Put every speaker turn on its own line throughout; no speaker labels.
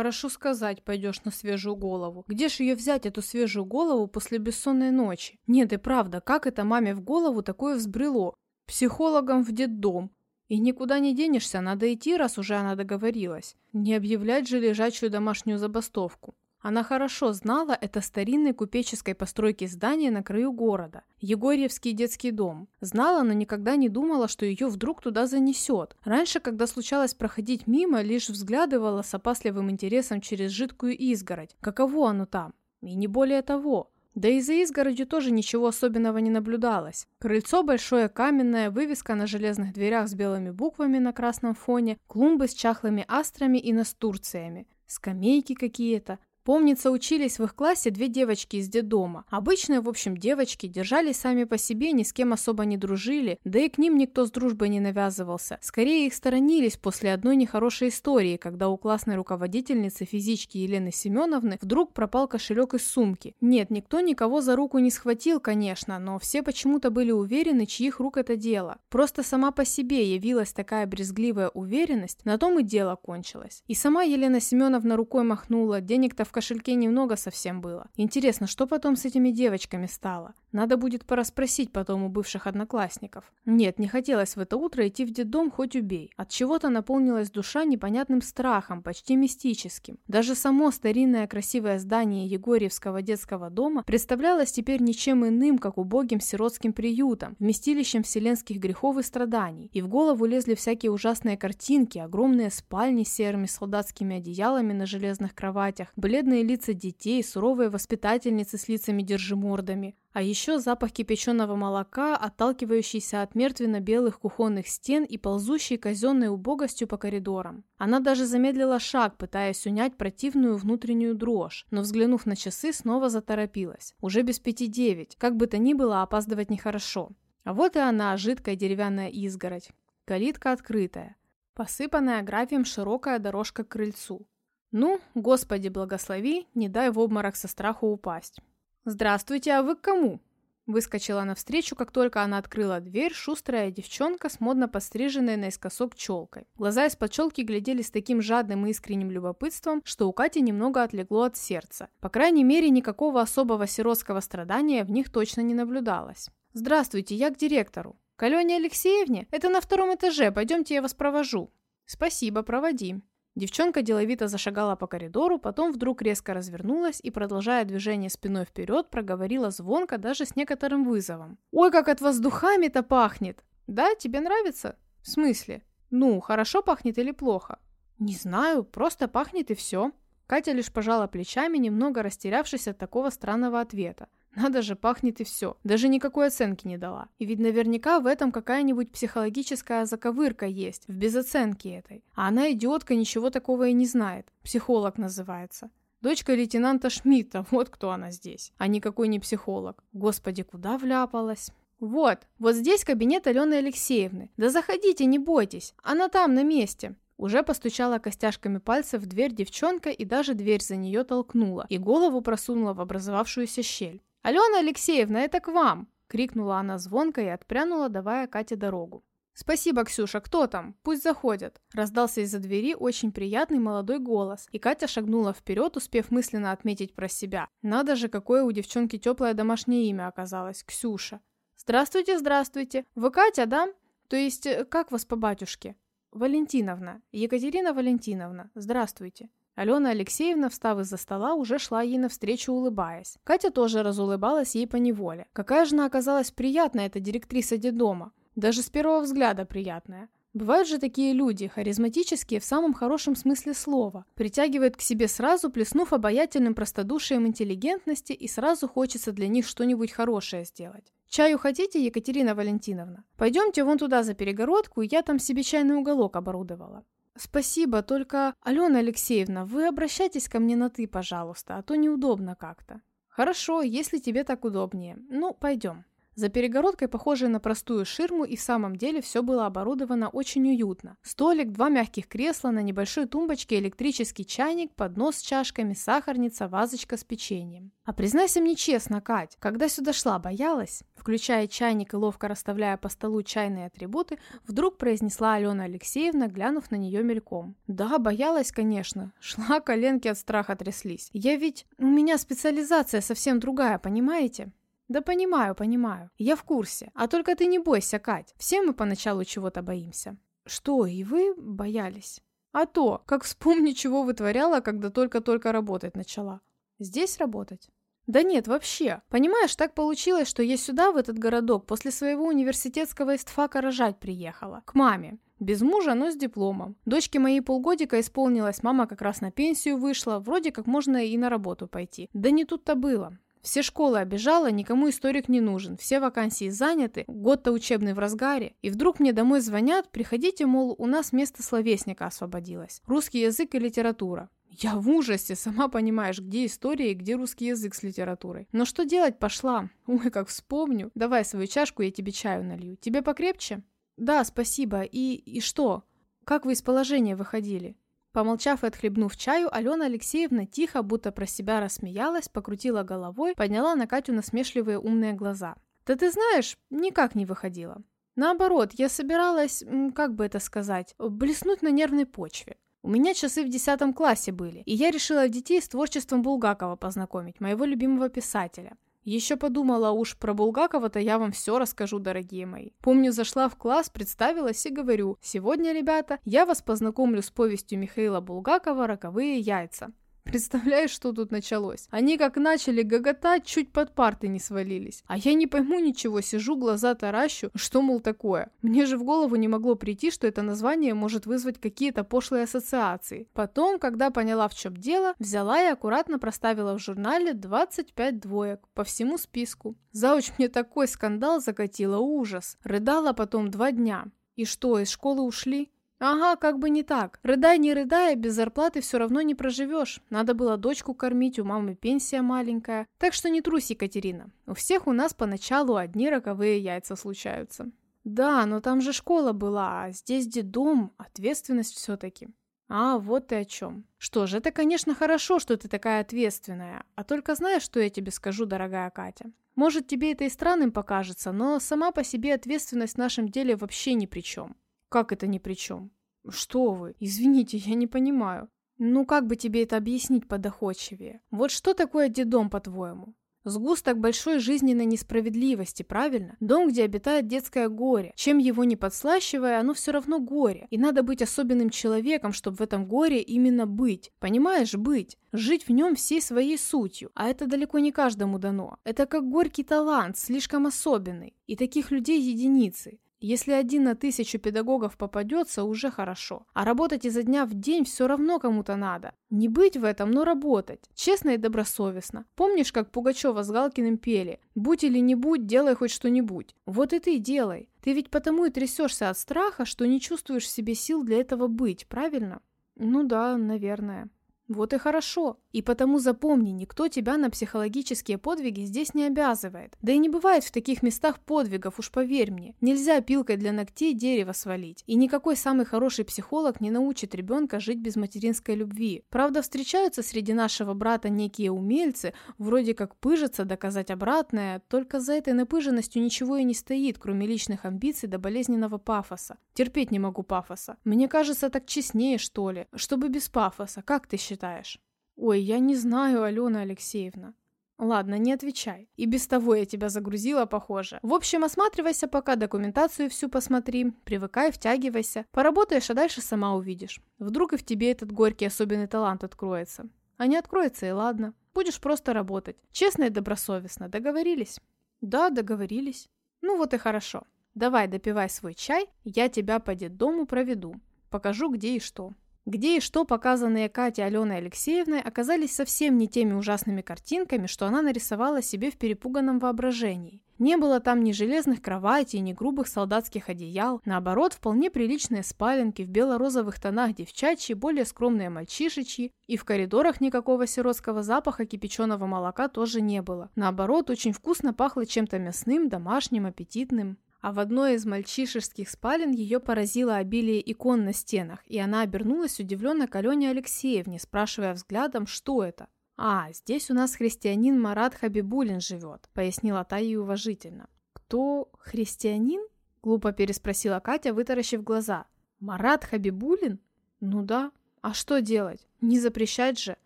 Хорошо сказать, пойдешь на свежую голову. Где ж ее взять, эту свежую голову, после бессонной ночи? Нет, и правда, как это маме в голову такое взбрело? Психологом в детдом. И никуда не денешься, надо идти, раз уже она договорилась. Не объявлять же лежачую домашнюю забастовку. Она хорошо знала это старинной купеческой постройки здание на краю города, Егорьевский детский дом. Знала, но никогда не думала, что ее вдруг туда занесет. Раньше, когда случалось проходить мимо, лишь взглядывала с опасливым интересом через жидкую изгородь. Каково оно там? И не более того. Да и за изгородью тоже ничего особенного не наблюдалось. Крыльцо большое каменное, вывеска на железных дверях с белыми буквами на красном фоне, клумбы с чахлыми астрами и настурциями, скамейки какие-то, Помнится, учились в их классе две девочки из детдома. Обычные, в общем, девочки, держались сами по себе, ни с кем особо не дружили, да и к ним никто с дружбой не навязывался. Скорее их сторонились после одной нехорошей истории, когда у классной руководительницы физички Елены Семеновны вдруг пропал кошелек из сумки. Нет, никто никого за руку не схватил, конечно, но все почему-то были уверены, чьих рук это дело. Просто сама по себе явилась такая брезгливая уверенность, на том и дело кончилось. И сама Елена Семеновна рукой махнула, денег-то в кошельке немного совсем было. Интересно, что потом с этими девочками стало? Надо будет порасспросить потом у бывших одноклассников. Нет, не хотелось в это утро идти в детдом хоть убей. От чего-то наполнилась душа непонятным страхом, почти мистическим. Даже само старинное красивое здание Егорьевского детского дома представлялось теперь ничем иным, как убогим сиротским приютом, вместилищем вселенских грехов и страданий. И в голову лезли всякие ужасные картинки, огромные спальни с серыми солдатскими одеялами на железных кроватях, бледные бледные лица детей, суровые воспитательницы с лицами держимордами, а еще запах кипяченого молока, отталкивающийся от мертвенно-белых кухонных стен и ползущий казенной убогостью по коридорам. Она даже замедлила шаг, пытаясь унять противную внутреннюю дрожь, но, взглянув на часы, снова заторопилась. Уже без пяти девять, как бы то ни было, опаздывать нехорошо. А вот и она, жидкая деревянная изгородь. Калитка открытая. Посыпанная гравием широкая дорожка к крыльцу. Ну, Господи благослови, не дай в обморок со страху упасть. «Здравствуйте, а вы к кому?» Выскочила навстречу, как только она открыла дверь, шустрая девчонка с модно постриженной наискосок челкой. Глаза из-под челки глядели с таким жадным и искренним любопытством, что у Кати немного отлегло от сердца. По крайней мере, никакого особого сиротского страдания в них точно не наблюдалось. «Здравствуйте, я к директору». «К Алене Алексеевне? Это на втором этаже, пойдемте я вас провожу». «Спасибо, проводи». Девчонка деловито зашагала по коридору, потом вдруг резко развернулась и, продолжая движение спиной вперед, проговорила звонко, даже с некоторым вызовом. «Ой, как от вас духами-то пахнет!» «Да, тебе нравится?» «В смысле?» «Ну, хорошо пахнет или плохо?» «Не знаю, просто пахнет и все». Катя лишь пожала плечами, немного растерявшись от такого странного ответа. Надо же, пахнет и все. Даже никакой оценки не дала. И ведь наверняка в этом какая-нибудь психологическая заковырка есть, в безоценке этой. А она, идиотка, ничего такого и не знает. Психолог называется. Дочка лейтенанта Шмидта, вот кто она здесь, а никакой не психолог. Господи, куда вляпалась? Вот, вот здесь кабинет Алены Алексеевны. Да заходите, не бойтесь, она там, на месте. Уже постучала костяшками пальцев в дверь девчонка и даже дверь за нее толкнула и голову просунула в образовавшуюся щель. «Алена Алексеевна, это к вам!» — крикнула она звонко и отпрянула, давая Кате дорогу. «Спасибо, Ксюша, кто там? Пусть заходят!» Раздался из-за двери очень приятный молодой голос, и Катя шагнула вперед, успев мысленно отметить про себя. Надо же, какое у девчонки теплое домашнее имя оказалось – Ксюша. «Здравствуйте, здравствуйте! Вы Катя, да? То есть, э, как вас по батюшке?» «Валентиновна. Екатерина Валентиновна. Здравствуйте!» Алена Алексеевна, встав из-за стола, уже шла ей навстречу, улыбаясь. Катя тоже разулыбалась ей по неволе. Какая же она оказалась приятная, эта директриса детдома. Даже с первого взгляда приятная. Бывают же такие люди, харизматические в самом хорошем смысле слова. Притягивают к себе сразу, плеснув обаятельным простодушием интеллигентности, и сразу хочется для них что-нибудь хорошее сделать. Чаю хотите, Екатерина Валентиновна? Пойдемте вон туда за перегородку, я там себе чайный уголок оборудовала. «Спасибо, только, Алена Алексеевна, вы обращайтесь ко мне на «ты», пожалуйста, а то неудобно как-то». «Хорошо, если тебе так удобнее. Ну, пойдем». За перегородкой, похожей на простую ширму, и в самом деле все было оборудовано очень уютно. Столик, два мягких кресла, на небольшой тумбочке электрический чайник, поднос с чашками, сахарница, вазочка с печеньем. А признайся мне честно, Кать, когда сюда шла, боялась? Включая чайник и ловко расставляя по столу чайные атрибуты, вдруг произнесла Алена Алексеевна, глянув на нее мельком. Да, боялась, конечно. Шла, коленки от страха тряслись. Я ведь... У меня специализация совсем другая, понимаете? Да понимаю, понимаю. Я в курсе. А только ты не бойся, Кать. Все мы поначалу чего-то боимся. Что, и вы боялись? А то, как вспомни, чего вытворяла, когда только-только работать начала. Здесь работать? Да нет, вообще. Понимаешь, так получилось, что я сюда, в этот городок, после своего университетского истфака рожать приехала. К маме. Без мужа, но с дипломом. Дочке моей полгодика исполнилось, мама как раз на пенсию вышла, вроде как можно и на работу пойти. Да не тут-то было. Все школы обижала, никому историк не нужен, все вакансии заняты, год-то учебный в разгаре. И вдруг мне домой звонят, приходите, мол, у нас место словесника освободилось. Русский язык и литература. Я в ужасе, сама понимаешь, где история и где русский язык с литературой. Но что делать, пошла. Ой, как вспомню. Давай свою чашку, я тебе чаю налью. Тебе покрепче? Да, спасибо. И, и что? Как вы из положения выходили? Помолчав и отхлебнув чаю, Алена Алексеевна тихо, будто про себя рассмеялась, покрутила головой, подняла на Катю насмешливые умные глаза. «Да ты знаешь, никак не выходила. Наоборот, я собиралась, как бы это сказать, блеснуть на нервной почве. У меня часы в десятом классе были, и я решила детей с творчеством Булгакова познакомить, моего любимого писателя. Еще подумала, уж про Булгакова-то я вам все расскажу, дорогие мои. Помню, зашла в класс, представилась и говорю, сегодня, ребята, я вас познакомлю с повестью Михаила Булгакова «Роковые яйца». Представляешь, что тут началось? Они как начали гоготать, чуть под парты не свалились. А я не пойму ничего, сижу, глаза таращу, что, мол, такое. Мне же в голову не могло прийти, что это название может вызвать какие-то пошлые ассоциации. Потом, когда поняла, в чем дело, взяла и аккуратно проставила в журнале 25 двоек по всему списку. Зауч мне такой скандал закатила, ужас. Рыдала потом два дня. И что, из школы ушли? Ага, как бы не так. Рыдай, не рыдая, без зарплаты все равно не проживешь. Надо было дочку кормить, у мамы пенсия маленькая. Так что не трусь, Екатерина. У всех у нас поначалу одни роковые яйца случаются. Да, но там же школа была, а здесь детдом, ответственность все-таки. А, вот ты о чем. Что ж, это, конечно, хорошо, что ты такая ответственная. А только знаешь, что я тебе скажу, дорогая Катя? Может, тебе это и странным покажется, но сама по себе ответственность в нашем деле вообще ни при чем. Как это ни при чем? Что вы? Извините, я не понимаю. Ну как бы тебе это объяснить подоходчивее? Вот что такое детдом, по-твоему? Сгусток большой жизненной несправедливости, правильно? Дом, где обитает детское горе. Чем его не подслащивая, оно все равно горе. И надо быть особенным человеком, чтобы в этом горе именно быть. Понимаешь, быть. Жить в нем всей своей сутью. А это далеко не каждому дано. Это как горький талант, слишком особенный. И таких людей единицы. Если один на тысячу педагогов попадется, уже хорошо. А работать изо дня в день все равно кому-то надо. Не быть в этом, но работать. Честно и добросовестно. Помнишь, как Пугачева с Галкиным пели? «Будь или не будь, делай хоть что-нибудь». Вот и ты делай. Ты ведь потому и трясешься от страха, что не чувствуешь в себе сил для этого быть, правильно? Ну да, наверное. Вот и хорошо. И потому запомни, никто тебя на психологические подвиги здесь не обязывает. Да и не бывает в таких местах подвигов, уж поверь мне. Нельзя пилкой для ногтей дерево свалить. И никакой самый хороший психолог не научит ребенка жить без материнской любви. Правда, встречаются среди нашего брата некие умельцы, вроде как пыжатся доказать обратное, только за этой напыженностью ничего и не стоит, кроме личных амбиций до болезненного пафоса. Терпеть не могу пафоса. Мне кажется, так честнее, что ли, чтобы без пафоса. Как ты считаешь? Считаешь? Ой, я не знаю, Алена Алексеевна. Ладно, не отвечай. И без того я тебя загрузила, похоже. В общем, осматривайся пока, документацию всю посмотри, привыкай, втягивайся. Поработаешь, а дальше сама увидишь. Вдруг и в тебе этот горький особенный талант откроется. А не откроется и ладно. Будешь просто работать. Честно и добросовестно. Договорились? Да, договорились. Ну вот и хорошо. Давай допивай свой чай, я тебя по детдому проведу. Покажу, где и что. Где и что показанные Катей Аленой Алексеевной оказались совсем не теми ужасными картинками, что она нарисовала себе в перепуганном воображении. Не было там ни железных кроватей, ни грубых солдатских одеял. Наоборот, вполне приличные спаленки в бело-розовых тонах девчачьи, более скромные мальчишечьи. И в коридорах никакого сиротского запаха кипяченого молока тоже не было. Наоборот, очень вкусно пахло чем-то мясным, домашним, аппетитным. А в одной из мальчишеских спален ее поразило обилие икон на стенах, и она обернулась удивленно к Алене Алексеевне, спрашивая взглядом, что это. «А, здесь у нас христианин Марат Хабибулин живет», — пояснила та ей уважительно. «Кто христианин?» — глупо переспросила Катя, вытаращив глаза. «Марат Хабибулин? Ну да. А что делать? Не запрещать же.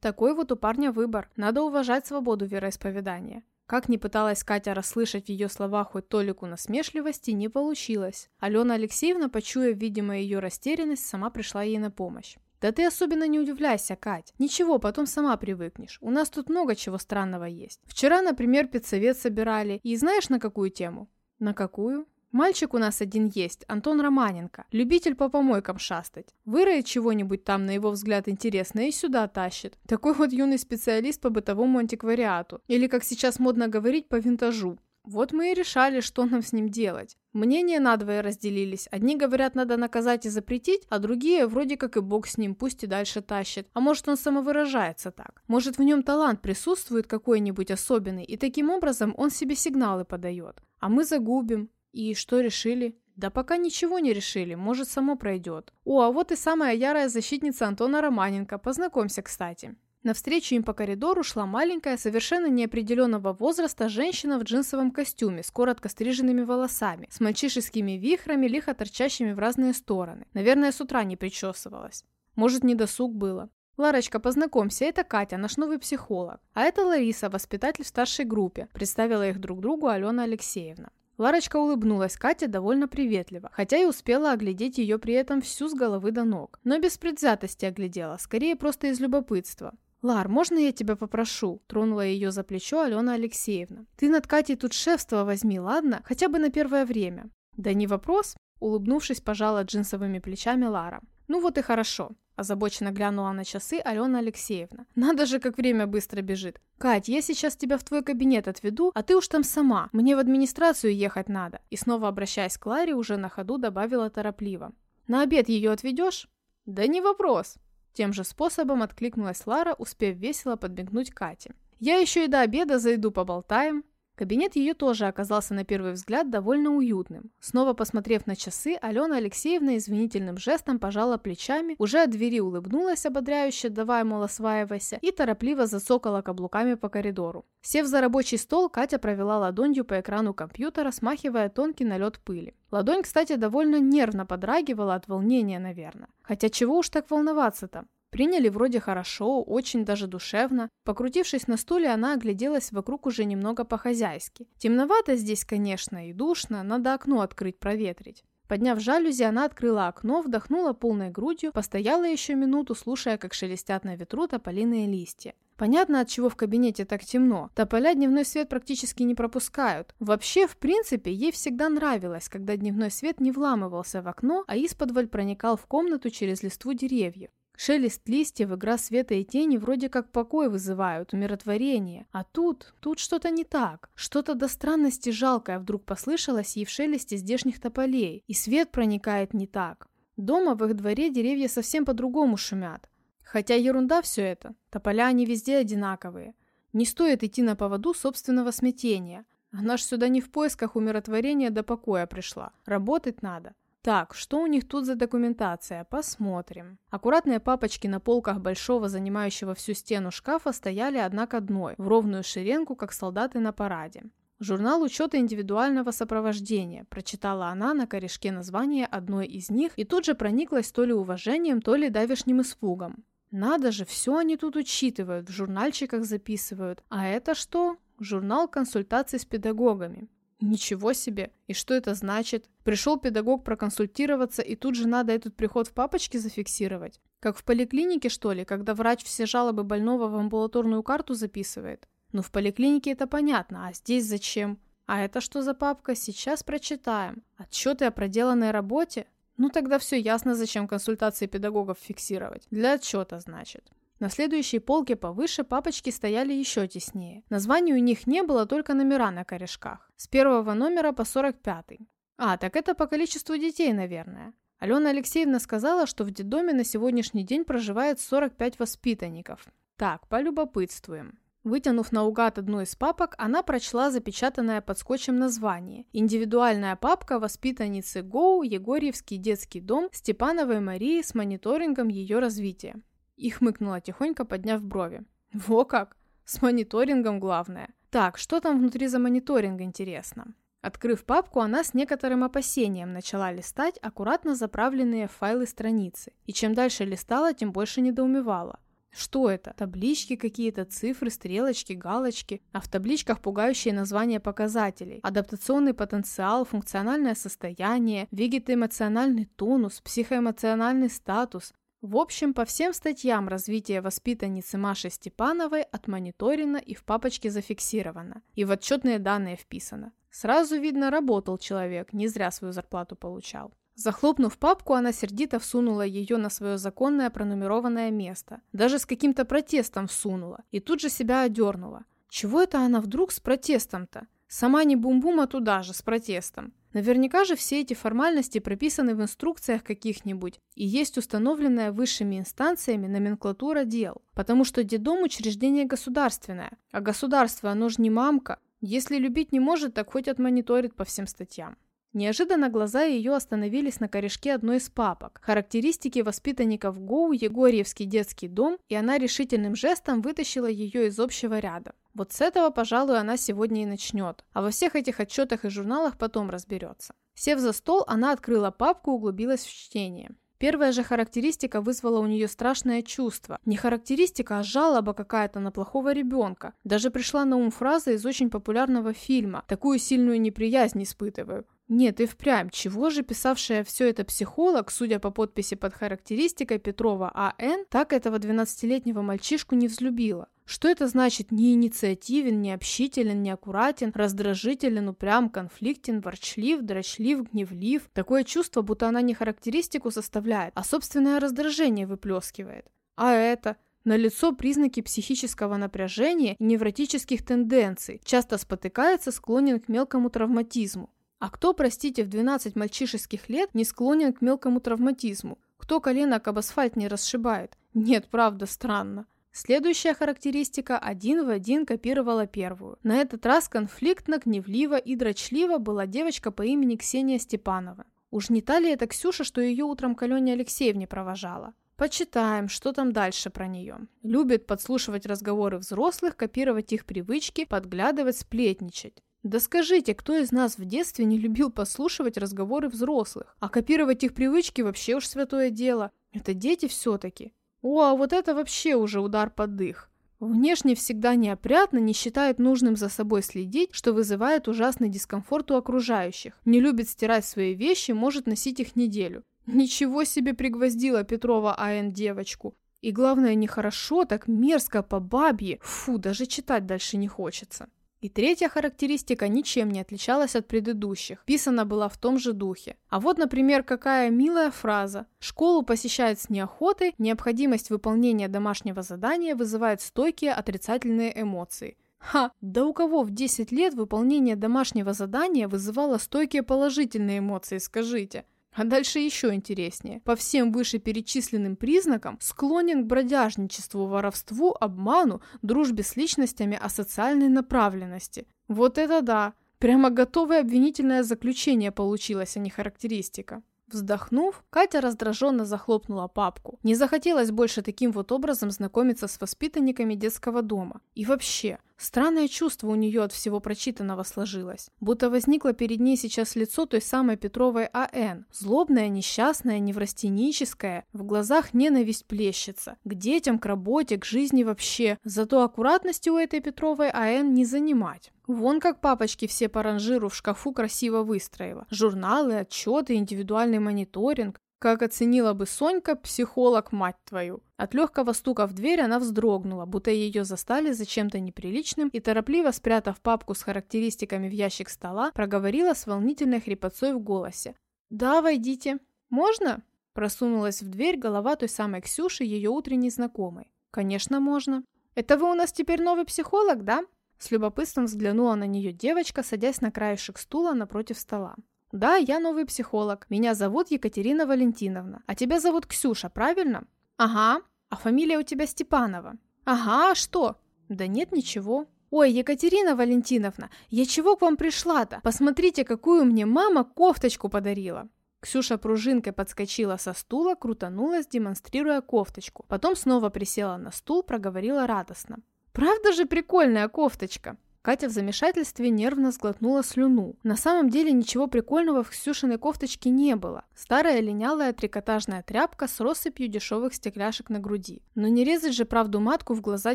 Такой вот у парня выбор. Надо уважать свободу вероисповедания. Как ни пыталась Катя расслышать в ее словах хоть толику насмешливости, не получилось. Алена Алексеевна, почуяв, видимо, ее растерянность, сама пришла ей на помощь. «Да ты особенно не удивляйся, Кать. Ничего, потом сама привыкнешь. У нас тут много чего странного есть. Вчера, например, педсовет собирали. И знаешь, на какую тему?» «На какую?» Мальчик у нас один есть, Антон Романенко, любитель по помойкам шастать. Выроет чего-нибудь там, на его взгляд, интересное и сюда тащит. Такой вот юный специалист по бытовому антиквариату. Или, как сейчас модно говорить, по винтажу. Вот мы и решали, что нам с ним делать. Мнения надвое разделились. Одни говорят, надо наказать и запретить, а другие, вроде как и бог с ним, пусть и дальше тащит. А может, он самовыражается так. Может, в нем талант присутствует какой-нибудь особенный, и таким образом он себе сигналы подает. А мы загубим. И что решили? Да пока ничего не решили, может само пройдет. О, а вот и самая ярая защитница Антона Романенко, познакомься, кстати. Навстречу им по коридору шла маленькая, совершенно неопределенного возраста женщина в джинсовом костюме с коротко стриженными волосами, с мальчишескими вихрами, лихо торчащими в разные стороны. Наверное, с утра не причесывалась. Может, не досуг было. «Ларочка, познакомься, это Катя, наш новый психолог. А это Лариса, воспитатель в старшей группе», представила их друг другу Алена Алексеевна. Ларочка улыбнулась Кате довольно приветливо, хотя и успела оглядеть ее при этом всю с головы до ног. Но без предвзятости оглядела, скорее просто из любопытства. «Лар, можно я тебя попрошу?» – тронула ее за плечо Алена Алексеевна. «Ты над Катей тут шефство возьми, ладно? Хотя бы на первое время». «Да не вопрос», – улыбнувшись, пожала джинсовыми плечами Лара. «Ну вот и хорошо. Озабоченно глянула на часы Алена Алексеевна. «Надо же, как время быстро бежит. Кать, я сейчас тебя в твой кабинет отведу, а ты уж там сама. Мне в администрацию ехать надо». И снова обращаясь к Ларе, уже на ходу добавила торопливо. «На обед ее отведешь?» «Да не вопрос». Тем же способом откликнулась Лара, успев весело подмигнуть Кате. «Я еще и до обеда зайду поболтаем». Кабинет ее тоже оказался на первый взгляд довольно уютным. Снова посмотрев на часы, Алена Алексеевна извинительным жестом пожала плечами, уже от двери улыбнулась ободряюще, давай, мол, осваивайся, и торопливо зацокала каблуками по коридору. Сев за рабочий стол, Катя провела ладонью по экрану компьютера, смахивая тонкий налет пыли. Ладонь, кстати, довольно нервно подрагивала от волнения, наверное. Хотя чего уж так волноваться-то? Приняли вроде хорошо, очень даже душевно. Покрутившись на стуле, она огляделась вокруг уже немного по-хозяйски. Темновато здесь, конечно, и душно, надо окно открыть, проветрить. Подняв жалюзи, она открыла окно, вдохнула полной грудью, постояла еще минуту, слушая, как шелестят на ветру тополиные листья. Понятно, от чего в кабинете так темно. Тополя дневной свет практически не пропускают. Вообще, в принципе, ей всегда нравилось, когда дневной свет не вламывался в окно, а из-под проникал в комнату через листву деревьев. Шелест листьев, игра света и тени вроде как покой вызывают, умиротворение. А тут, тут что-то не так. Что-то до странности жалкое вдруг послышалось ей в шелесте здешних тополей. И свет проникает не так. Дома в их дворе деревья совсем по-другому шумят. Хотя ерунда все это. Тополя они везде одинаковые. Не стоит идти на поводу собственного смятения. Она ж сюда не в поисках умиротворения до покоя пришла. Работать надо. Так, что у них тут за документация? Посмотрим. Аккуратные папочки на полках большого, занимающего всю стену шкафа стояли одна к одной, в ровную шеренку, как солдаты на параде. «Журнал учета индивидуального сопровождения», прочитала она на корешке название одной из них и тут же прониклась то ли уважением, то ли давешним испугом. Надо же, все они тут учитывают, в журнальчиках записывают. А это что? Журнал консультаций с педагогами. Ничего себе! И что это значит? Пришел педагог проконсультироваться, и тут же надо этот приход в папочке зафиксировать? Как в поликлинике, что ли, когда врач все жалобы больного в амбулаторную карту записывает? Ну, в поликлинике это понятно, а здесь зачем? А это что за папка? Сейчас прочитаем. Отчеты о проделанной работе? Ну, тогда все ясно, зачем консультации педагогов фиксировать. Для отчета, значит. На следующей полке повыше папочки стояли еще теснее. Названий у них не было, только номера на корешках. С первого номера по 45. А, так это по количеству детей, наверное. Алена Алексеевна сказала, что в детдоме на сегодняшний день проживает 45 воспитанников. Так, полюбопытствуем. Вытянув наугад одну из папок, она прочла запечатанное под скотчем название. Индивидуальная папка воспитанницы ГОУ Егорьевский детский дом Степановой Марии с мониторингом ее развития. И хмыкнула тихонько, подняв брови. Во как! С мониторингом главное. Так, что там внутри за мониторинг, интересно? Открыв папку, она с некоторым опасением начала листать аккуратно заправленные файлы страницы. И чем дальше листала, тем больше недоумевала. Что это? Таблички какие-то, цифры, стрелочки, галочки. А в табличках пугающие названия показателей. Адаптационный потенциал, функциональное состояние, вегетоэмоциональный тонус, психоэмоциональный статус. В общем, по всем статьям развития воспитанницы Маши Степановой отмониторено и в папочке зафиксировано. И в отчетные данные вписано. Сразу видно, работал человек, не зря свою зарплату получал. Захлопнув папку, она сердито всунула ее на свое законное пронумерованное место. Даже с каким-то протестом всунула. И тут же себя одернула. Чего это она вдруг с протестом-то? Сама не бум-бума туда же, с протестом. Наверняка же все эти формальности прописаны в инструкциях каких-нибудь и есть установленная высшими инстанциями номенклатура дел. Потому что детдом учреждение государственное. А государство, оно же не мамка. Если любить не может, так хоть отмониторит по всем статьям. Неожиданно глаза ее остановились на корешке одной из папок. Характеристики воспитанников ГОУ Егорьевский детский дом, и она решительным жестом вытащила ее из общего ряда. Вот с этого, пожалуй, она сегодня и начнет, а во всех этих отчетах и журналах потом разберется. Сев за стол, она открыла папку и углубилась в чтение. Первая же характеристика вызвала у нее страшное чувство. Не характеристика, а жалоба какая-то на плохого ребенка. Даже пришла на ум фраза из очень популярного фильма «Такую сильную неприязнь испытываю». Нет, и впрямь, чего же писавшая все это психолог, судя по подписи под характеристикой Петрова А.Н., так этого 12-летнего мальчишку не взлюбила? Что это значит не инициативен, не общителен, не аккуратен, раздражителен, упрям, конфликтен, ворчлив, дрочлив, гневлив? Такое чувство, будто она не характеристику составляет, а собственное раздражение выплескивает. А это? Налицо признаки психического напряжения и невротических тенденций, часто спотыкается, склонен к мелкому травматизму. А кто, простите, в 12 мальчишеских лет не склонен к мелкому травматизму? Кто коленок об асфальт не расшибает? Нет, правда, странно. Следующая характеристика один в один копировала первую. На этот раз конфликтно, гневливо и дрочливо была девочка по имени Ксения Степанова. Уж не та ли это Ксюша, что ее утром к Алене Алексеевне провожала? Почитаем, что там дальше про нее. Любит подслушивать разговоры взрослых, копировать их привычки, подглядывать, сплетничать. Да скажите, кто из нас в детстве не любил послушивать разговоры взрослых? А копировать их привычки вообще уж святое дело. Это дети все-таки. О, а вот это вообще уже удар под дых. Внешне всегда неопрятно, не считает нужным за собой следить, что вызывает ужасный дискомфорт у окружающих. Не любит стирать свои вещи, может носить их неделю. Ничего себе пригвоздила Петрова А.Н. девочку. И главное, нехорошо, так мерзко по бабье. Фу, даже читать дальше не хочется. И третья характеристика ничем не отличалась от предыдущих, писана была в том же духе. А вот, например, какая милая фраза. Школу посещают с неохотой, необходимость выполнения домашнего задания вызывает стойкие отрицательные эмоции. Ха, да у кого в 10 лет выполнение домашнего задания вызывало стойкие положительные эмоции, скажите? А дальше еще интереснее. По всем вышеперечисленным признакам склонен к бродяжничеству, воровству, обману, дружбе с личностями асоциальной направленности. Вот это да! Прямо готовое обвинительное заключение получилось, а не характеристика. Вздохнув, Катя раздраженно захлопнула папку. Не захотелось больше таким вот образом знакомиться с воспитанниками детского дома. И вообще, странное чувство у нее от всего прочитанного сложилось. Будто возникло перед ней сейчас лицо той самой Петровой А.Н. Злобное, несчастное, неврастеническое. В глазах ненависть плещется. К детям, к работе, к жизни вообще. Зато аккуратности у этой Петровой А.Н. не занимать. Вон как папочки все по ранжиру в шкафу красиво выстроила. Журналы, отчеты, индивидуальный мониторинг. Как оценила бы Сонька, психолог, мать твою. От легкого стука в дверь она вздрогнула, будто ее застали за чем-то неприличным и, торопливо спрятав папку с характеристиками в ящик стола, проговорила с волнительной хрипотцой в голосе. «Да, войдите. Можно?» Просунулась в дверь голова той самой Ксюши, ее утренней знакомой. Конечно, можно. Это вы у нас теперь новый психолог, да? С любопытством взглянула на нее девочка, садясь на краешек стула напротив стола. «Да, я новый психолог. Меня зовут Екатерина Валентиновна. А тебя зовут Ксюша, правильно?» «Ага. А фамилия у тебя Степанова?» «Ага, а что?» «Да нет, ничего». «Ой, Екатерина Валентиновна, я чего к вам пришла-то? Посмотрите, какую мне мама кофточку подарила!» Ксюша пружинкой подскочила со стула, крутанулась, демонстрируя кофточку. Потом снова присела на стул, проговорила радостно. «Правда же прикольная кофточка?» Катя в замешательстве нервно сглотнула слюну. На самом деле ничего прикольного в Ксюшиной кофточке не было. Старая линялая трикотажная тряпка с россыпью дешевых стекляшек на груди. Но не резать же правду матку в глаза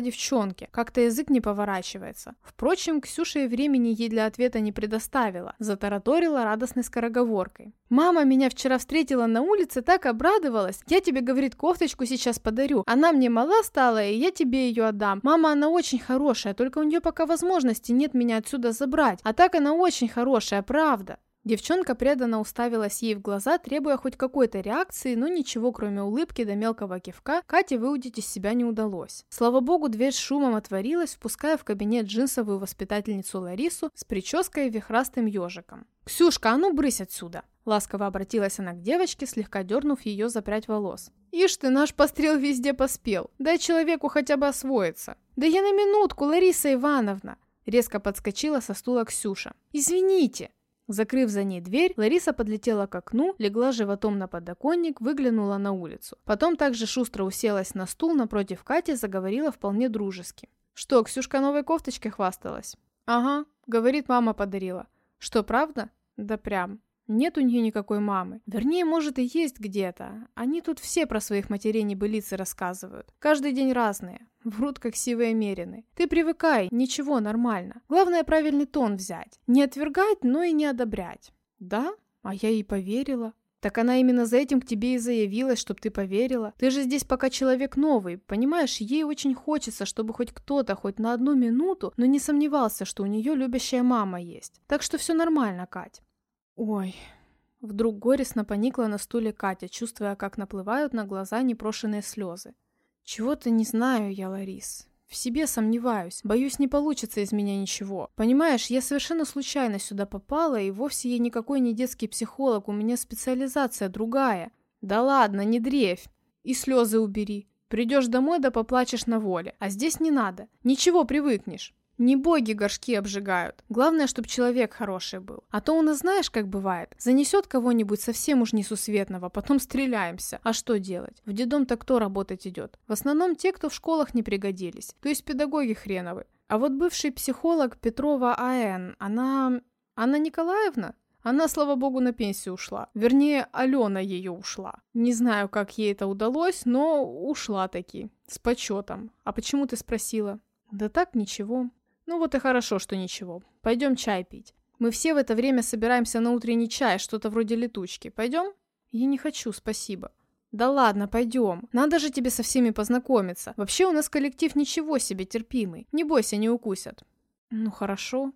девчонке. Как-то язык не поворачивается. Впрочем, Ксюша и времени ей для ответа не предоставила. Затараторила радостной скороговоркой. «Мама меня вчера встретила на улице, так обрадовалась. Я тебе, говорит, кофточку сейчас подарю. Она мне мала стала, и я тебе ее отдам. Мама, она очень хорошая, только у нее пока возможность возможности нет меня отсюда забрать. А так она очень хорошая, правда. Девчонка преданно уставилась ей в глаза, требуя хоть какой-то реакции, но ничего, кроме улыбки до мелкого кивка, Кате выудить из себя не удалось. Слава богу, дверь с шумом отворилась, впуская в кабинет джинсовую воспитательницу Ларису с прической и вихрастым ежиком. «Ксюшка, а ну брысь отсюда!» Ласково обратилась она к девочке, слегка дернув ее за прядь волос. «Ишь ты, наш пострел везде поспел. Дай человеку хотя бы освоиться». «Да я на минутку, Лариса Ивановна!» Резко подскочила со стула Ксюша. «Извините!» Закрыв за ней дверь, Лариса подлетела к окну, легла животом на подоконник, выглянула на улицу. Потом также шустро уселась на стул напротив Кати, заговорила вполне дружески. «Что, Ксюшка новой кофточкой хвасталась?» «Ага», — говорит, мама подарила. «Что, правда?» «Да прям. Нет у нее никакой мамы. Вернее, может и есть где-то. Они тут все про своих матерей небылицы рассказывают. Каждый день разные. Врут, как сивые мерины. Ты привыкай, ничего, нормально. Главное, правильный тон взять. Не отвергать, но и не одобрять. Да? А я ей поверила. Так она именно за этим к тебе и заявилась, чтобы ты поверила. Ты же здесь пока человек новый, понимаешь, ей очень хочется, чтобы хоть кто-то, хоть на одну минуту, но не сомневался, что у нее любящая мама есть. Так что все нормально, Кать. Ой. Вдруг горестно поникла на стуле Катя, чувствуя, как наплывают на глаза непрошенные слезы. Чего-то не знаю я, Ларис. В себе сомневаюсь. Боюсь, не получится из меня ничего. Понимаешь, я совершенно случайно сюда попала, и вовсе я никакой не детский психолог, у меня специализация другая. Да ладно, не дрейфь. И слезы убери. Придешь домой, да поплачешь на воле. А здесь не надо. Ничего, привыкнешь. Не боги горшки обжигают. Главное, чтобы человек хороший был. А то у нас знаешь, как бывает. Занесет кого-нибудь совсем уж несусветного, потом стреляемся. А что делать? В детдом-то кто работать идет? В основном те, кто в школах не пригодились. То есть педагоги хреновы. А вот бывший психолог Петрова А.Н., она... Анна Николаевна? Она, слава богу, на пенсию ушла. Вернее, Алена ее ушла. Не знаю, как ей это удалось, но ушла таки. С почетом. А почему ты спросила? Да так, ничего. Ну вот и хорошо, что ничего. Пойдем чай пить. Мы все в это время собираемся на утренний чай, что-то вроде летучки. Пойдем? Я не хочу, спасибо. Да ладно, пойдем. Надо же тебе со всеми познакомиться. Вообще у нас коллектив ничего себе терпимый. Не бойся, не укусят. Ну хорошо.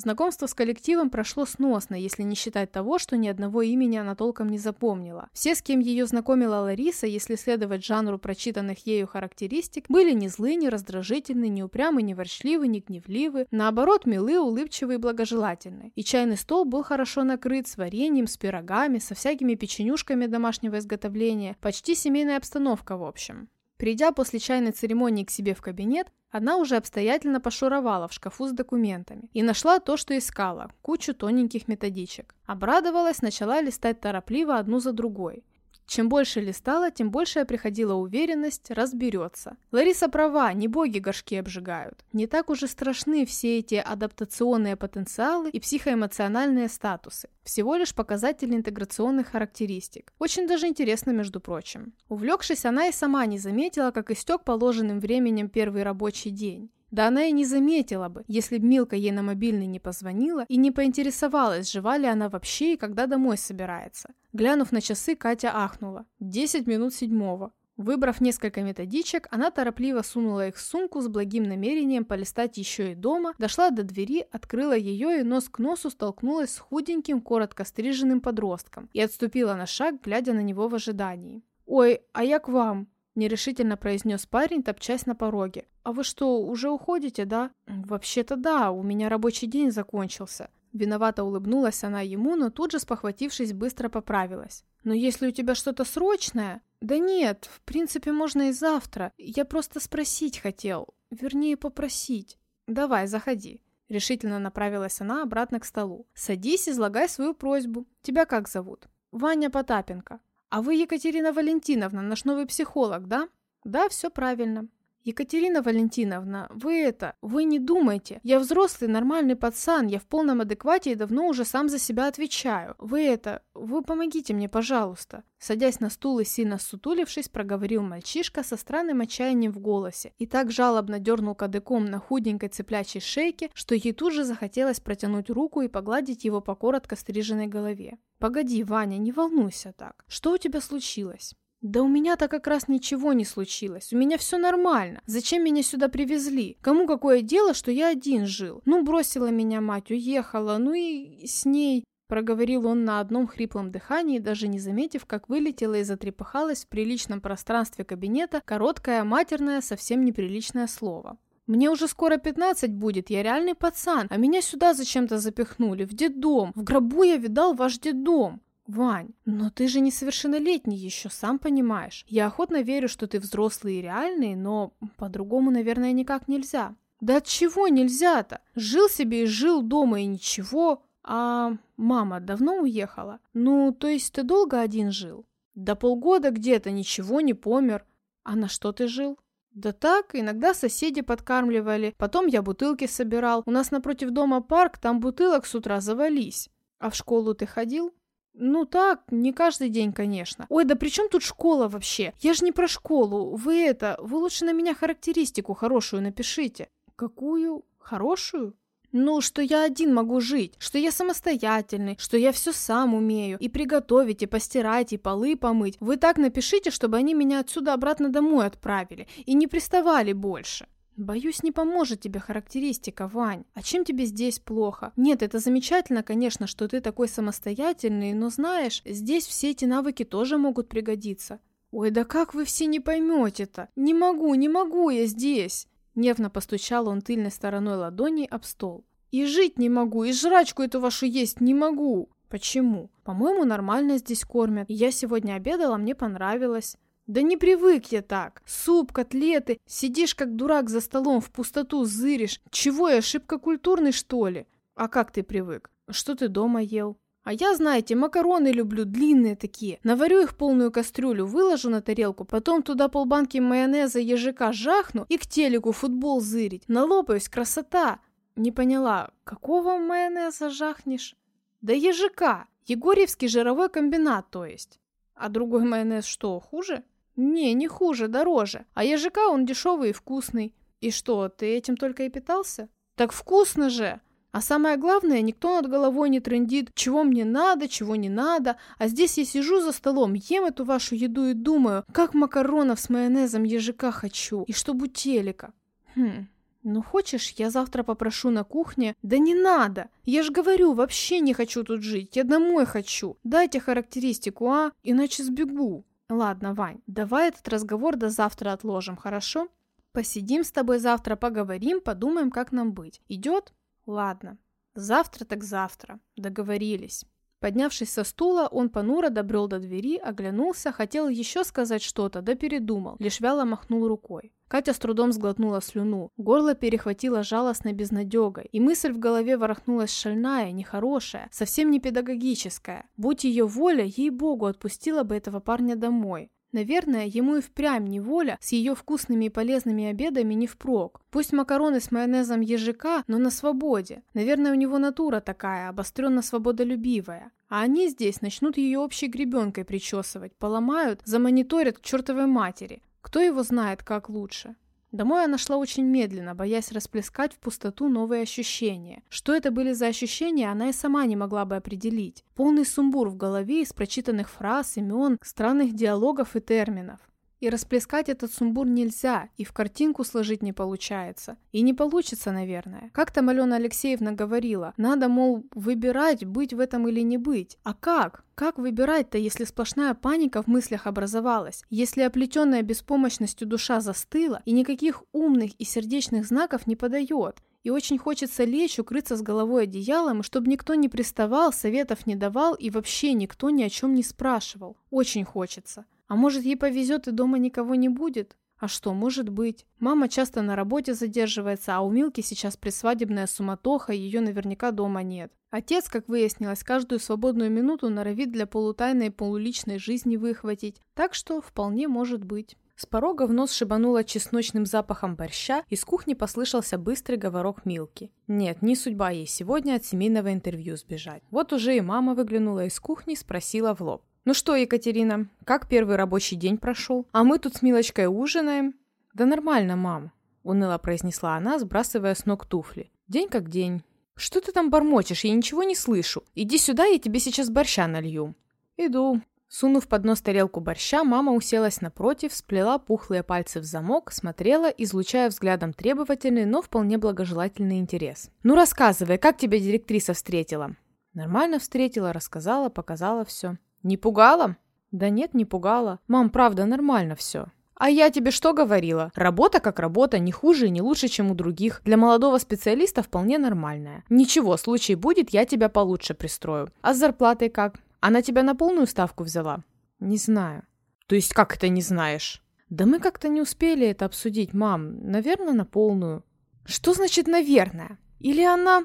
Знакомство с коллективом прошло сносно, если не считать того, что ни одного имени она толком не запомнила. Все, с кем ее знакомила Лариса, если следовать жанру прочитанных ею характеристик, были не злы, не раздражительны, не упрямы, не ворчливы, не гневливы, наоборот, милы, улыбчивы и благожелательны. И чайный стол был хорошо накрыт с вареньем, с пирогами, со всякими печенюшками домашнего изготовления, почти семейная обстановка в общем. Придя после чайной церемонии к себе в кабинет, она уже обстоятельно пошуровала в шкафу с документами и нашла то, что искала – кучу тоненьких методичек. Обрадовалась, начала листать торопливо одну за другой. Чем больше листала, тем больше приходила уверенность, разберется. Лариса права, не боги горшки обжигают. Не так уже страшны все эти адаптационные потенциалы и психоэмоциональные статусы. Всего лишь показатели интеграционных характеристик. Очень даже интересно, между прочим. Увлекшись, она и сама не заметила, как истек положенным временем первый рабочий день. Да она и не заметила бы, если б Милка ей на мобильный не позвонила и не поинтересовалась, жива ли она вообще и когда домой собирается. Глянув на часы, Катя ахнула. Десять минут седьмого. Выбрав несколько методичек, она торопливо сунула их в сумку с благим намерением полистать еще и дома, дошла до двери, открыла ее и нос к носу столкнулась с худеньким, коротко стриженным подростком и отступила на шаг, глядя на него в ожидании. «Ой, а я к вам!» Нерешительно произнес парень, топчась на пороге. «А вы что, уже уходите, да?» «Вообще-то да, у меня рабочий день закончился». Виновато улыбнулась она ему, но тут же, спохватившись, быстро поправилась. «Но если у тебя что-то срочное...» «Да нет, в принципе, можно и завтра. Я просто спросить хотел. Вернее, попросить. Давай, заходи». Решительно направилась она обратно к столу. «Садись, излагай свою просьбу. Тебя как зовут?» «Ваня Потапенко». «А вы Екатерина Валентиновна, наш новый психолог, да?» «Да, все правильно». Екатерина Валентиновна, вы это, вы не думайте. Я взрослый, нормальный пацан, я в полном адеквате и давно уже сам за себя отвечаю. Вы это, вы помогите мне, пожалуйста. Садясь на стул и сильно сутулившись, проговорил мальчишка со странным отчаянием в голосе и так жалобно дернул кадыком на худенькой цеплячей шейке, что ей тут же захотелось протянуть руку и погладить его по коротко стриженной голове. «Погоди, Ваня, не волнуйся так. Что у тебя случилось?» «Да у меня-то как раз ничего не случилось. У меня все нормально. Зачем меня сюда привезли? Кому какое дело, что я один жил? Ну, бросила меня мать, уехала, ну и с ней...» Проговорил он на одном хриплом дыхании, даже не заметив, как вылетела и затрепыхалась в приличном пространстве кабинета короткое, матерное, совсем неприличное слово. «Мне уже скоро 15 будет, я реальный пацан, а меня сюда зачем-то запихнули, в детдом. В гробу я видал ваш детдом. Вань, но ты же несовершеннолетний еще, сам понимаешь. Я охотно верю, что ты взрослый и реальный, но по-другому, наверное, никак нельзя. Да от чего нельзя-то? Жил себе и жил дома и ничего. А мама давно уехала? Ну, то есть ты долго один жил? Да полгода где-то, ничего не помер. А на что ты жил? Да так, иногда соседи подкармливали, потом я бутылки собирал. У нас напротив дома парк, там бутылок с утра завались. А в школу ты ходил? Ну так, не каждый день, конечно. Ой, да при чем тут школа вообще? Я же не про школу. Вы это, вы лучше на меня характеристику хорошую напишите. Какую? Хорошую? Ну, что я один могу жить, что я самостоятельный, что я все сам умею, и приготовить, и постирать, и полы помыть. Вы так напишите, чтобы они меня отсюда обратно домой отправили, и не приставали больше. Боюсь, не поможет тебе характеристика, Вань. А чем тебе здесь плохо? Нет, это замечательно, конечно, что ты такой самостоятельный, но знаешь, здесь все эти навыки тоже могут пригодиться. Ой, да как вы все не поймете-то? Не могу, не могу я здесь. Нервно постучал он тыльной стороной ладони об стол. И жить не могу, и жрачку эту вашу есть не могу. Почему? По-моему, нормально здесь кормят. Я сегодня обедала, мне понравилось. Да не привык я так. Суп, котлеты. Сидишь как дурак за столом, в пустоту зыришь. Чего я, ошибка культурный, что ли? А как ты привык? Что ты дома ел? А я, знаете, макароны люблю, длинные такие. Наварю их полную кастрюлю, выложу на тарелку, потом туда полбанки майонеза ежика жахну и к телеку футбол зырить. Налопаюсь, красота. Не поняла, какого майонеза жахнешь? Да ежика. Егорьевский жировой комбинат, то есть. А другой майонез что, хуже? «Не, не хуже, дороже. А ежика он дешевый и вкусный. И что, ты этим только и питался?» «Так вкусно же!» А самое главное, никто над головой не трендит, чего мне надо, чего не надо. А здесь я сижу за столом, ем эту вашу еду и думаю, как макаронов с майонезом ежика хочу, и чтобы у телека. Хм, ну хочешь, я завтра попрошу на кухне? Да не надо! Я ж говорю, вообще не хочу тут жить, я домой хочу. Дайте характеристику, а? Иначе сбегу. Ладно, Вань, давай этот разговор до завтра отложим, хорошо? Посидим с тобой завтра, поговорим, подумаем, как нам быть. Идет? Ладно. Завтра так завтра. Договорились. Поднявшись со стула, он понуро добрел до двери, оглянулся, хотел еще сказать что-то, да передумал, лишь вяло махнул рукой. Катя с трудом сглотнула слюну, горло перехватило жалостной безнадегой, и мысль в голове ворохнулась шальная, нехорошая, совсем не педагогическая. Будь ее воля, ей-богу, отпустила бы этого парня домой. Наверное, ему и впрямь не воля, с ее вкусными и полезными обедами не впрок. Пусть макароны с майонезом ежика, но на свободе. Наверное, у него натура такая, обостренно свободолюбивая. А они здесь начнут ее общей гребенкой причесывать, поломают, замониторят к чертовой матери. Кто его знает, как лучше? Домой она шла очень медленно, боясь расплескать в пустоту новые ощущения. Что это были за ощущения, она и сама не могла бы определить. Полный сумбур в голове из прочитанных фраз, имен, странных диалогов и терминов. И расплескать этот сумбур нельзя, и в картинку сложить не получается. И не получится, наверное. Как там Алена Алексеевна говорила, надо, мол, выбирать, быть в этом или не быть. А как? Как выбирать-то, если сплошная паника в мыслях образовалась? Если оплетенная беспомощностью душа застыла и никаких умных и сердечных знаков не подает? И очень хочется лечь, укрыться с головой одеялом, чтобы никто не приставал, советов не давал и вообще никто ни о чем не спрашивал. Очень хочется. А может, ей повезет и дома никого не будет? А что, может быть. Мама часто на работе задерживается, а у Милки сейчас присвадебная суматоха, ее наверняка дома нет. Отец, как выяснилось, каждую свободную минуту норовит для полутайной полуличной жизни выхватить. Так что вполне может быть. С порога в нос шибануло чесночным запахом борща, из кухни послышался быстрый говорок Милки. Нет, не судьба ей сегодня от семейного интервью сбежать. Вот уже и мама выглянула из кухни, спросила в лоб. «Ну что, Екатерина, как первый рабочий день прошел? А мы тут с Милочкой ужинаем?» «Да нормально, мам», — уныло произнесла она, сбрасывая с ног туфли. «День как день». «Что ты там бормочешь? Я ничего не слышу. Иди сюда, я тебе сейчас борща налью». «Иду». Сунув под нос тарелку борща, мама уселась напротив, сплела пухлые пальцы в замок, смотрела, излучая взглядом требовательный, но вполне благожелательный интерес. «Ну рассказывай, как тебя директриса встретила?» «Нормально встретила, рассказала, показала все». Не пугала? Да нет, не пугала. Мам, правда, нормально все. А я тебе что говорила? Работа как работа, не хуже и не лучше, чем у других. Для молодого специалиста вполне нормальная. Ничего, случай будет, я тебя получше пристрою. А с зарплатой как? Она тебя на полную ставку взяла? Не знаю. То есть как это не знаешь? Да мы как-то не успели это обсудить, мам. Наверное, на полную. Что значит «наверное»? Или она...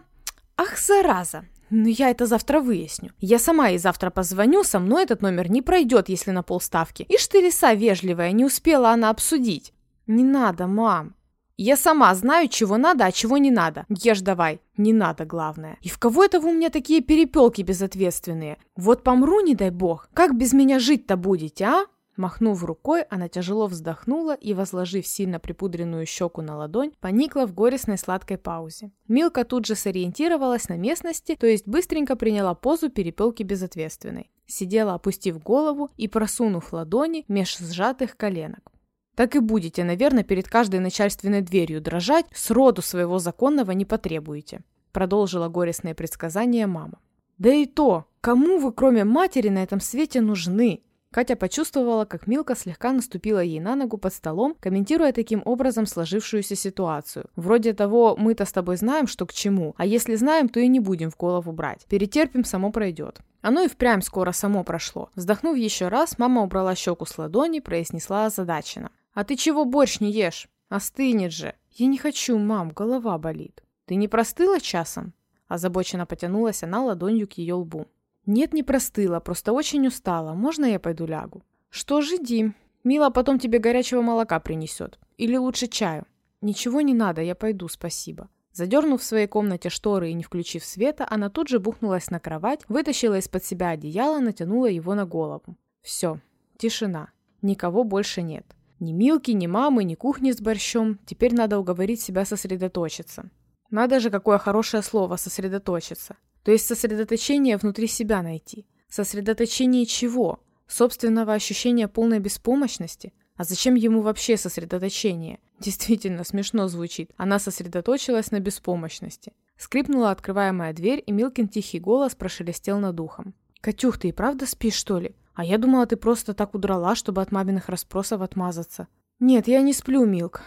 Ах, зараза! Ну, я это завтра выясню. Я сама ей завтра позвоню, со мной этот номер не пройдет, если на полставки. Ишь ты, лиса вежливая, не успела она обсудить. Не надо, мам. Я сама знаю, чего надо, а чего не надо. Ешь давай. Не надо, главное. И в кого это вы у меня такие перепелки безответственные? Вот помру, не дай бог. Как без меня жить-то будете, а? Махнув рукой, она тяжело вздохнула и, возложив сильно припудренную щеку на ладонь, поникла в горестной сладкой паузе. Милка тут же сориентировалась на местности, то есть быстренько приняла позу перепелки безответственной. Сидела, опустив голову и просунув ладони меж сжатых коленок. Так и будете, наверное, перед каждой начальственной дверью дрожать, сроду своего законного не потребуете. Продолжила горестное предсказание мама. Да и то, кому вы кроме матери на этом свете нужны? Катя почувствовала, как Милка слегка наступила ей на ногу под столом, комментируя таким образом сложившуюся ситуацию. Вроде того, мы-то с тобой знаем, что к чему, а если знаем, то и не будем в голову брать. Перетерпим, само пройдет. Оно и впрямь скоро само прошло. Вздохнув еще раз, мама убрала щеку с ладони, произнесла озадаченно. «А ты чего борщ не ешь? Остынет же!» «Я не хочу, мам, голова болит». «Ты не простыла часом?» Озабоченно потянулась она ладонью к ее лбу. «Нет, не простыла, просто очень устала. Можно я пойду лягу?» «Что ж, иди. Мила потом тебе горячего молока принесет. Или лучше чаю». «Ничего не надо, я пойду, спасибо». Задернув в своей комнате шторы и не включив света, она тут же бухнулась на кровать, вытащила из-под себя одеяло, натянула его на голову. Все, тишина. Никого больше нет. Ни Милки, ни мамы, ни кухни с борщом. Теперь надо уговорить себя сосредоточиться. Надо же, какое хорошее слово «сосредоточиться». То есть сосредоточение внутри себя найти. Сосредоточение чего? Собственного ощущения полной беспомощности? А зачем ему вообще сосредоточение? Действительно смешно звучит. Она сосредоточилась на беспомощности. Скрипнула открываемая дверь, и Милкин тихий голос прошелестел над ухом. «Катюх, ты и правда спишь, что ли? А я думала, ты просто так удрала, чтобы от маминых расспросов отмазаться». «Нет, я не сплю, Милк».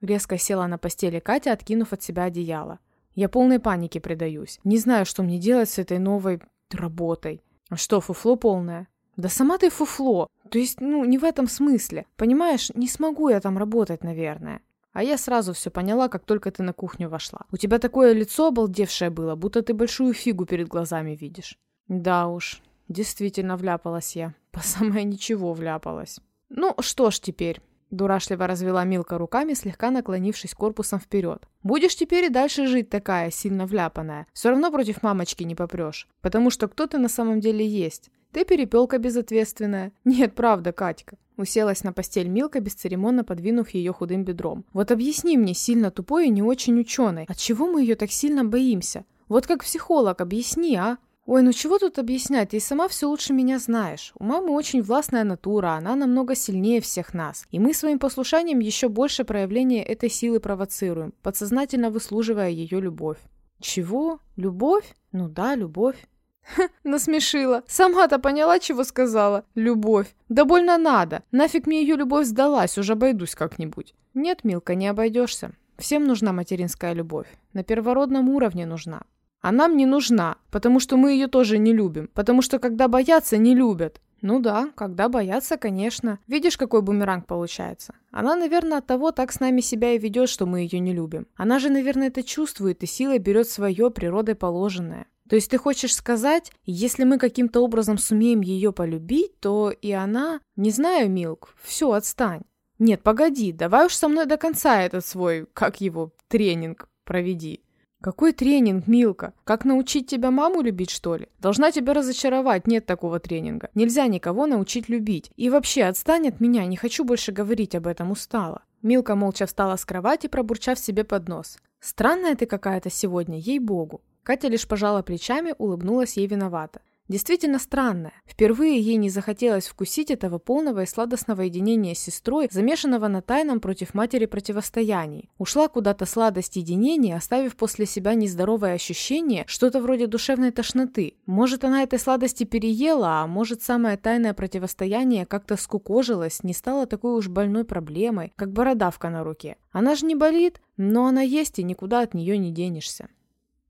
Резко села на постели Катя, откинув от себя одеяло. Я полной панике предаюсь. Не знаю, что мне делать с этой новой работой. А что, фуфло полное? Да сама ты фуфло. То есть, ну, не в этом смысле. Понимаешь, не смогу я там работать, наверное. А я сразу все поняла, как только ты на кухню вошла. У тебя такое лицо обалдевшее было, будто ты большую фигу перед глазами видишь. Да уж, действительно вляпалась я. По самое ничего вляпалась. Ну, что ж теперь. Дурашливо развела Милка руками, слегка наклонившись корпусом вперед. «Будешь теперь и дальше жить такая, сильно вляпанная. Все равно против мамочки не попрешь. Потому что кто ты на самом деле есть? Ты перепелка безответственная. Нет, правда, Катька». Уселась на постель Милка, бесцеремонно подвинув ее худым бедром. «Вот объясни мне, сильно тупой и не очень ученый, отчего мы ее так сильно боимся? Вот как психолог, объясни, а?» Ой, ну чего тут объяснять, ты сама все лучше меня знаешь. У мамы очень властная натура, она намного сильнее всех нас. И мы своим послушанием еще больше проявления этой силы провоцируем, подсознательно выслуживая ее любовь. Чего? Любовь? Ну да, любовь. Ха, насмешила. Сама-то поняла, чего сказала. Любовь. Да больно надо. Нафиг мне ее любовь сдалась, уже обойдусь как-нибудь. Нет, Милка, не обойдешься. Всем нужна материнская любовь. На первородном уровне нужна. А нам не нужна, потому что мы ее тоже не любим. Потому что когда боятся, не любят. Ну да, когда боятся, конечно. Видишь, какой бумеранг получается? Она, наверное, от того так с нами себя и ведет, что мы ее не любим. Она же, наверное, это чувствует и силой берет свое природой положенное. То есть ты хочешь сказать, если мы каким-то образом сумеем ее полюбить, то и она... Не знаю, Милк, все, отстань. Нет, погоди, давай уж со мной до конца этот свой, как его, тренинг проведи. Какой тренинг, Милка? Как научить тебя маму любить, что ли? Должна тебя разочаровать, нет такого тренинга. Нельзя никого научить любить. И вообще, отстань от меня, не хочу больше говорить об этом, устала. Милка молча встала с кровати, пробурчав себе под нос. Странная ты какая-то сегодня, ей-богу. Катя лишь пожала плечами, улыбнулась ей виновата. Действительно странная. Впервые ей не захотелось вкусить этого полного и сладостного единения с сестрой, замешанного на тайном против матери противостоянии. Ушла куда-то сладость единения, оставив после себя нездоровое ощущение, что-то вроде душевной тошноты. Может, она этой сладости переела, а может, самое тайное противостояние как-то скукожилось, не стало такой уж больной проблемой, как бородавка на руке. Она же не болит, но она есть и никуда от нее не денешься.